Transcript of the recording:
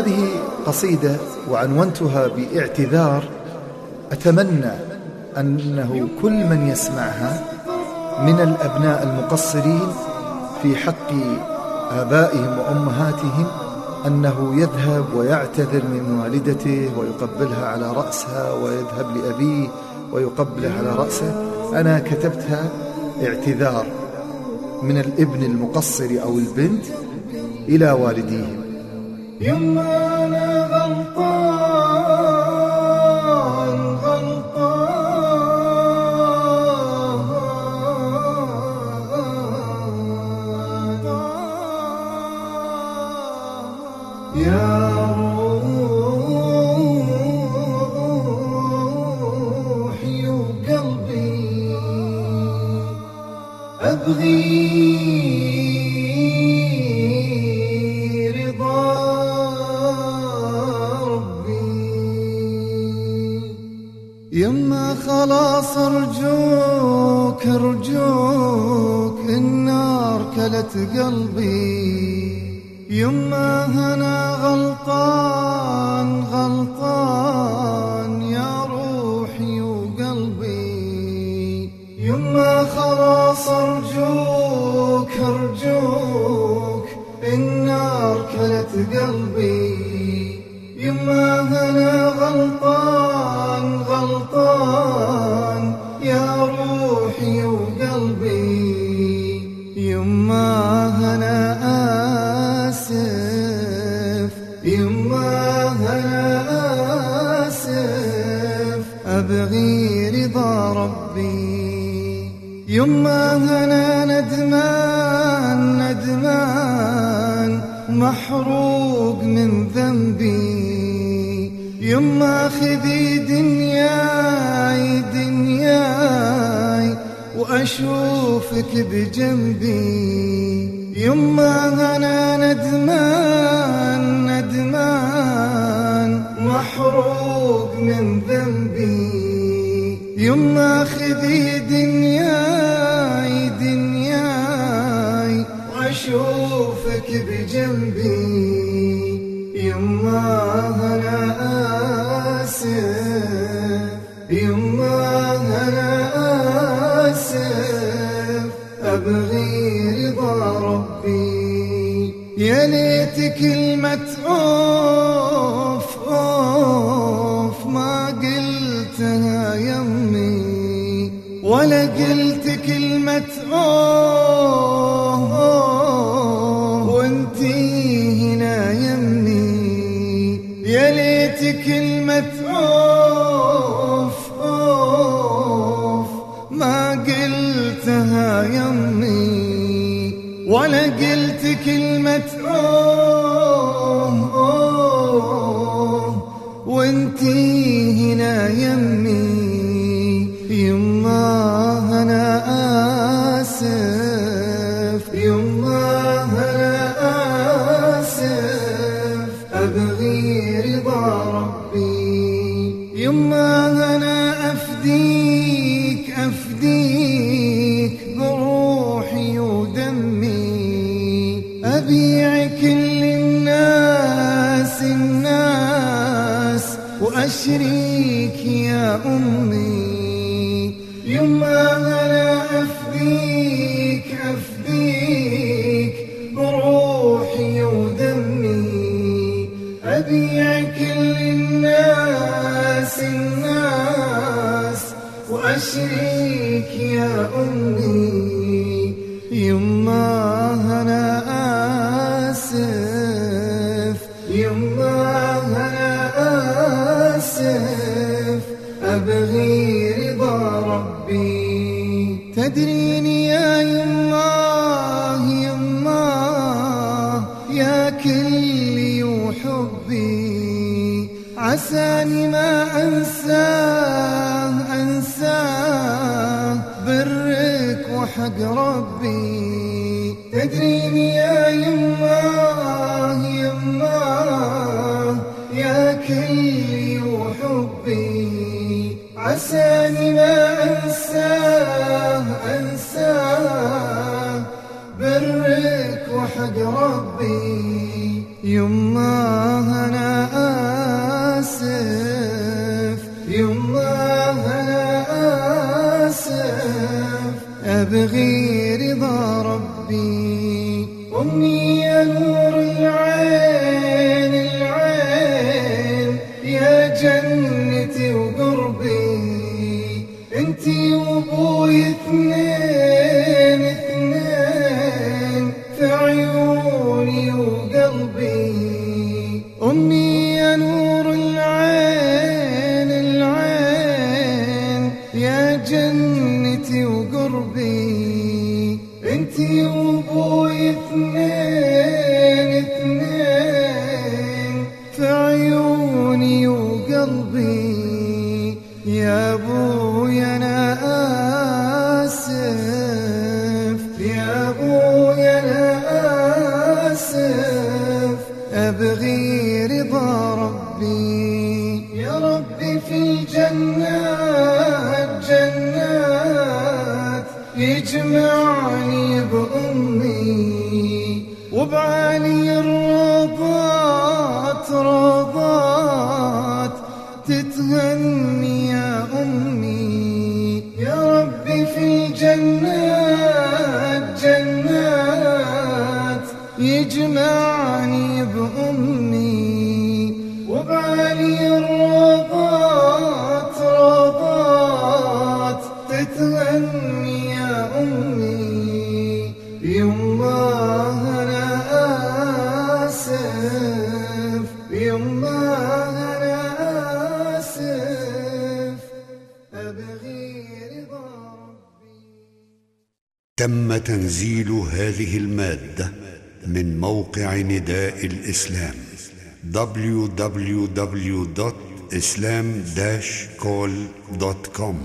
هذه قصيدة وعنونتها باعتذار. أتمنى أنه كل من يسمعها من الأبناء المقصرين في حق آبائهم وأمهاتهم أنه يذهب ويعتذر من والدته ويقبلها على رأسها ويذهب لأبيه ويقبله على رأسه. أنا كتبتها اعتذار من الابن المقصر أو البنت إلى والديهم. يما أنا غلطان. يما خلاص أرجوك أرجوك النار كلت قلبي. يما هنا غلطان غلطان يا روحي وقلبي. يما خلاص أرجوك أرجوك يما هنا آسف يما هنا آسف أبغي رضا ربي. يما هنا ندمان ندمان محروق من ذنبي. يما خذي وأشوفك بجنبي. يما أنا ندمان ندمان. محروق من ذنبي. يما خذي دنياي دنياي. وأشوفك بجنبي. يما أنا آسف. يما أنا آسف. أبغي رضا ربي. يا ليت كلمة أوف أوف ما قلتها يمي. ولا قلت كلمة أوه أوه وانتي هنا يمي. يا ليت كلمة أوف يمي ولا قلت كلمة أوه. أوه وانتي هنا يمي يما أنا آسف يما أنا آسف أبغي وأشريك يا أمي يما أنا أفديك أفديك بروحي ودمي. أبيع كل الناس الناس وأشريك يا أمي. عساني ما أنساه أنساه برك وحق ربي. تدريني يا يما يما يا كلي أبغي رضا ربي. أمي يا نور العين. العين يا جنتي وقربي. انتي وأبوي اثنين اثنين. في عيوني وقلبي. أمي يا نور العين العين. يا جنتي وقربي انتي وأبوي اثنين اثنين. في عيوني وقلبي يا أبوي أنا آسف يا أبوي أنا آسف. أبغي رضا ربي يا ربي في الجنات جنات يجمعني بأمي وبعالي الروضات روضات تتهني يا أمي. يا ربي في الجنات جنات يجمعني بأمي. وبعالي الروضات أنا آسف يما أنا آسف. أبغي رضا ربي. تم تنزيل هذه المادة من موقع نداء الإسلام www.islam-call.com